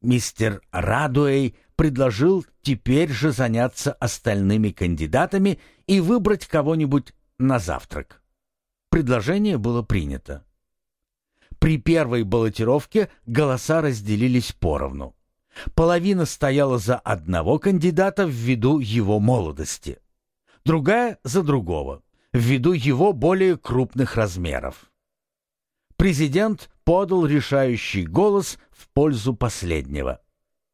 Мистер Радуэй предложил теперь же заняться остальными кандидатами и выбрать кого-нибудь на завтрак. Предложение было принято. При первой баллотировке голоса разделились поровну. Половина стояла за одного кандидата ввиду его молодости, другая — за другого, ввиду его более крупных размеров. Президент подал решающий голос в пользу последнего,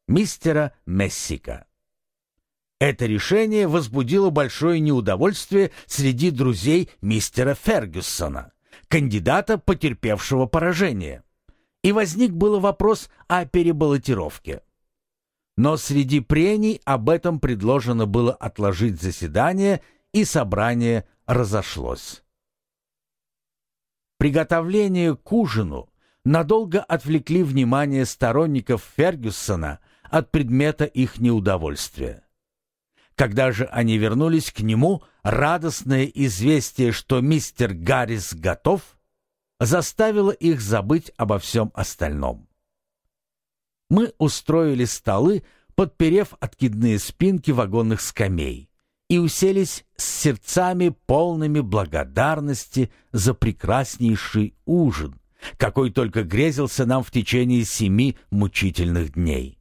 мистера Мессика. Это решение возбудило большое неудовольствие среди друзей мистера Фергюсона, кандидата, потерпевшего поражение. И возник был вопрос о перебаллотировке. Но среди прений об этом предложено было отложить заседание, и собрание разошлось. Приготовление к ужину надолго отвлекли внимание сторонников Фергюсона от предмета их неудовольствия. Когда же они вернулись к нему, радостное известие, что мистер Гаррис готов, заставило их забыть обо всем остальном. Мы устроили столы, подперев откидные спинки вагонных скамей, и уселись с сердцами полными благодарности за прекраснейший ужин, какой только грезился нам в течение семи мучительных дней.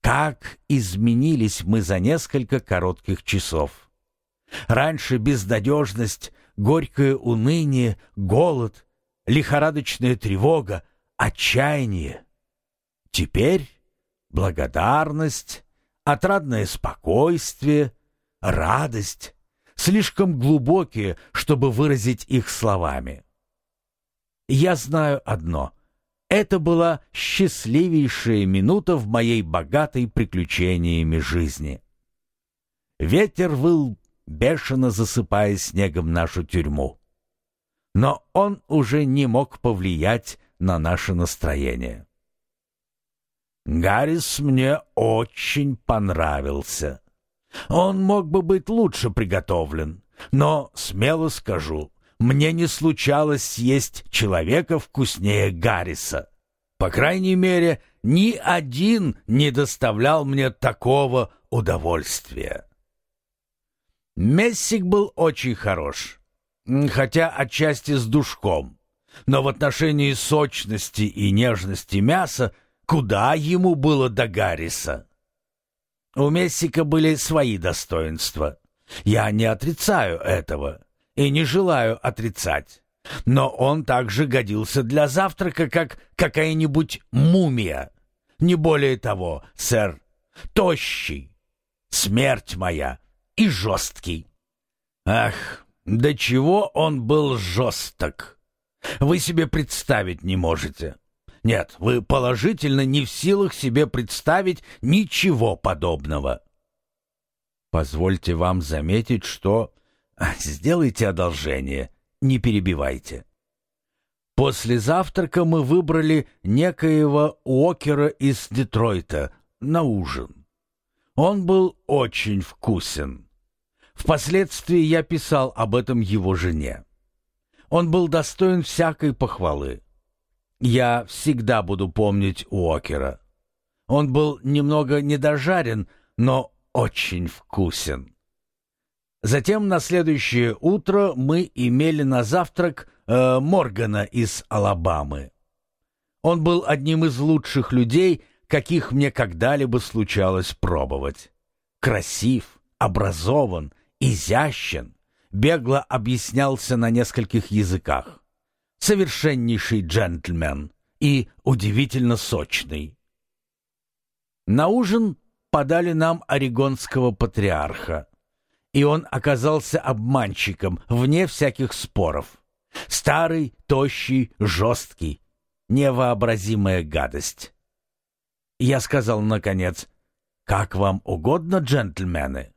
Как изменились мы за несколько коротких часов! Раньше безнадежность, горькое уныние, голод, лихорадочная тревога, отчаяние. Теперь благодарность, отрадное спокойствие, радость, слишком глубокие, чтобы выразить их словами. Я знаю одно. Это была счастливейшая минута в моей богатой приключениями жизни. Ветер выл, бешено засыпая снегом нашу тюрьму. Но он уже не мог повлиять на наше настроение. Гаррис мне очень понравился. Он мог бы быть лучше приготовлен, но, смело скажу, мне не случалось съесть человека вкуснее Гарриса. По крайней мере, ни один не доставлял мне такого удовольствия. Мессик был очень хорош, хотя отчасти с душком, но в отношении сочности и нежности мяса куда ему было до Гарриса? У Мессика были свои достоинства. Я не отрицаю этого и не желаю отрицать. Но он также годился для завтрака, как какая-нибудь мумия. Не более того, сэр, тощий, смерть моя и жесткий. Ах, до чего он был жесток! Вы себе представить не можете. Нет, вы положительно не в силах себе представить ничего подобного. Позвольте вам заметить, что... Сделайте одолжение, не перебивайте. После завтрака мы выбрали некоего Уокера из Детройта на ужин. Он был очень вкусен. Впоследствии я писал об этом его жене. Он был достоин всякой похвалы. Я всегда буду помнить Уокера. Он был немного недожарен, но очень вкусен. Затем на следующее утро мы имели на завтрак э, Моргана из Алабамы. Он был одним из лучших людей, каких мне когда-либо случалось пробовать. Красив, образован, изящен, бегло объяснялся на нескольких языках совершеннейший джентльмен и удивительно сочный. На ужин подали нам орегонского патриарха, и он оказался обманщиком, вне всяких споров. Старый, тощий, жесткий, невообразимая гадость. Я сказал, наконец, «Как вам угодно, джентльмены,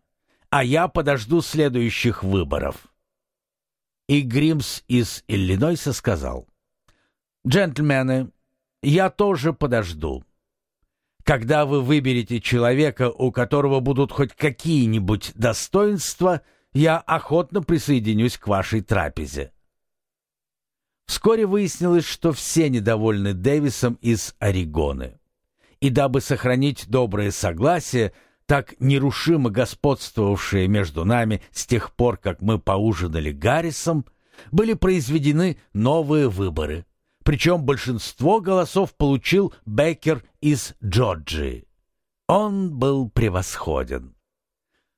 а я подожду следующих выборов». И Гримс из Иллинойса сказал, «Джентльмены, я тоже подожду. Когда вы выберете человека, у которого будут хоть какие-нибудь достоинства, я охотно присоединюсь к вашей трапезе». Вскоре выяснилось, что все недовольны Дэвисом из Орегоны. И дабы сохранить доброе согласие, так нерушимо господствовавшее между нами с тех пор, как мы поужинали Гаррисом, были произведены новые выборы. Причем большинство голосов получил Беккер из Джорджии. Он был превосходен.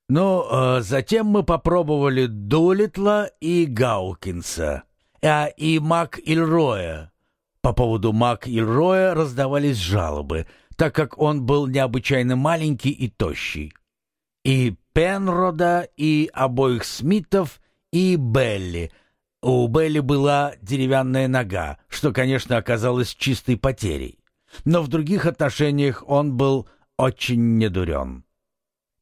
Ну, э, затем мы попробовали Дулитла и Гаукинса, а и Мак Ильроя. По поводу Мак Ильроя раздавались жалобы, так как он был необычайно маленький и тощий. И Пенрода, и обоих Смитов, и Белли. У Белли была деревянная нога, что, конечно, оказалось чистой потерей. Но в других отношениях он был очень недурен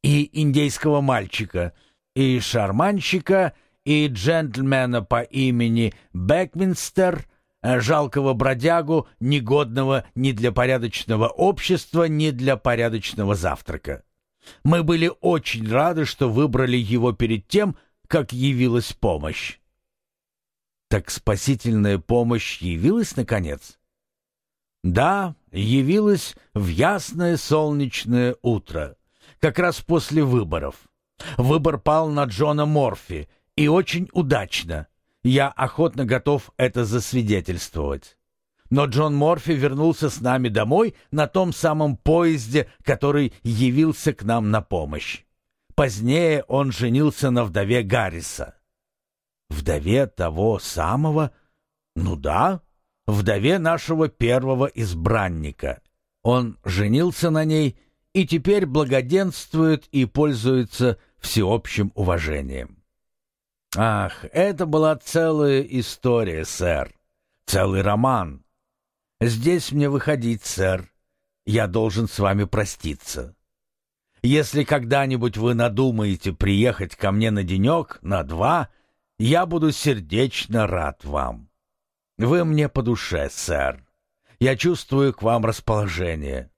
и индейского мальчика, и шарманщика, и джентльмена по имени Бэкминстер, э, жалкого бродягу, негодного ни для порядочного общества, ни для порядочного завтрака. Мы были очень рады, что выбрали его перед тем, как явилась помощь. Так спасительная помощь явилась, наконец? Да, явилась в ясное солнечное утро как раз после выборов. Выбор пал на Джона Морфи, и очень удачно. Я охотно готов это засвидетельствовать. Но Джон Морфи вернулся с нами домой на том самом поезде, который явился к нам на помощь. Позднее он женился на вдове Гарриса. Вдове того самого? Ну да, вдове нашего первого избранника. Он женился на ней и теперь благоденствует и пользуется всеобщим уважением. Ах, это была целая история, сэр, целый роман. Здесь мне выходить, сэр. Я должен с вами проститься. Если когда-нибудь вы надумаете приехать ко мне на денек, на два, я буду сердечно рад вам. Вы мне по душе, сэр. Я чувствую к вам расположение.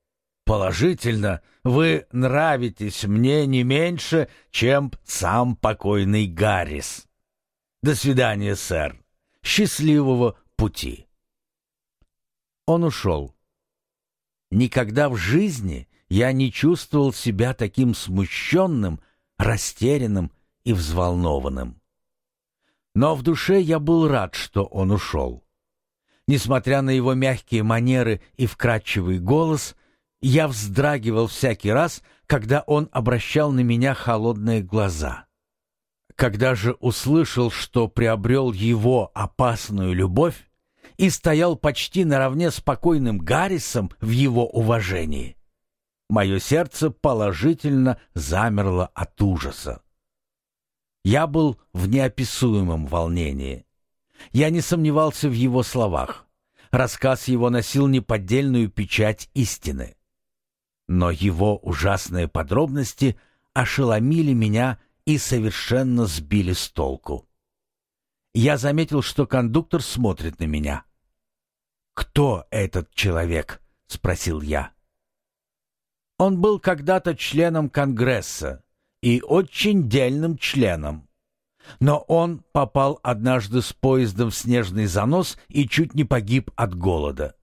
Положительно, вы нравитесь мне не меньше, чем сам покойный Гаррис. До свидания, сэр. Счастливого пути. Он ушел. Никогда в жизни я не чувствовал себя таким смущенным, растерянным и взволнованным. Но в душе я был рад, что он ушел. Несмотря на его мягкие манеры и вкрадчивый голос, я вздрагивал всякий раз, когда он обращал на меня холодные глаза. Когда же услышал, что приобрел его опасную любовь и стоял почти наравне с покойным Гаррисом в его уважении, мое сердце положительно замерло от ужаса. Я был в неописуемом волнении. Я не сомневался в его словах. Рассказ его носил неподдельную печать истины. Но его ужасные подробности ошеломили меня и совершенно сбили с толку. Я заметил, что кондуктор смотрит на меня. «Кто этот человек?» — спросил я. Он был когда-то членом Конгресса и очень дельным членом. Но он попал однажды с поездом в снежный занос и чуть не погиб от голода.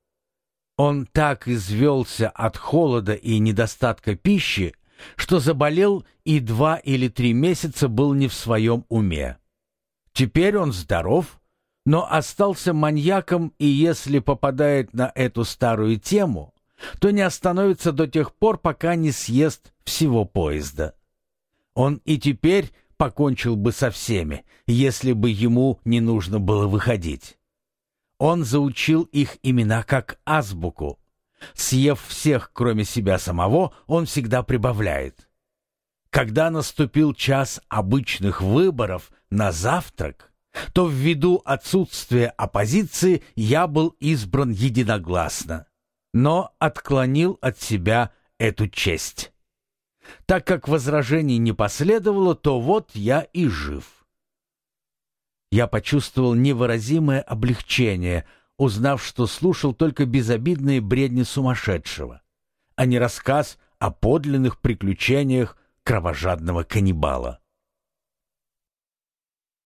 Он так извелся от холода и недостатка пищи, что заболел и два или три месяца был не в своем уме. Теперь он здоров, но остался маньяком и если попадает на эту старую тему, то не остановится до тех пор, пока не съест всего поезда. Он и теперь покончил бы со всеми, если бы ему не нужно было выходить. Он заучил их имена как азбуку. Съев всех, кроме себя самого, он всегда прибавляет. Когда наступил час обычных выборов на завтрак, то ввиду отсутствия оппозиции я был избран единогласно, но отклонил от себя эту честь. Так как возражений не последовало, то вот я и жив. Я почувствовал невыразимое облегчение, узнав, что слушал только безобидные бредни сумасшедшего, а не рассказ о подлинных приключениях кровожадного каннибала.